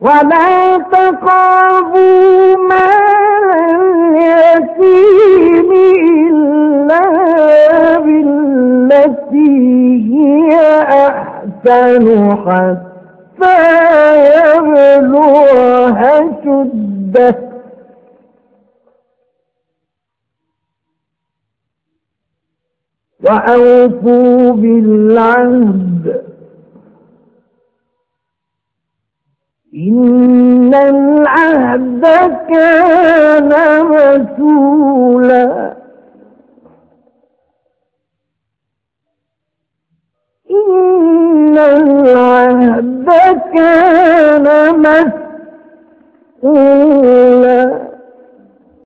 ولا تقربوا مال اليتيم إلا بالتي هي أحسن حتى يبلغ شدة. وأوفوا بالعهد. إن العهد كان إن العهد كان مسولا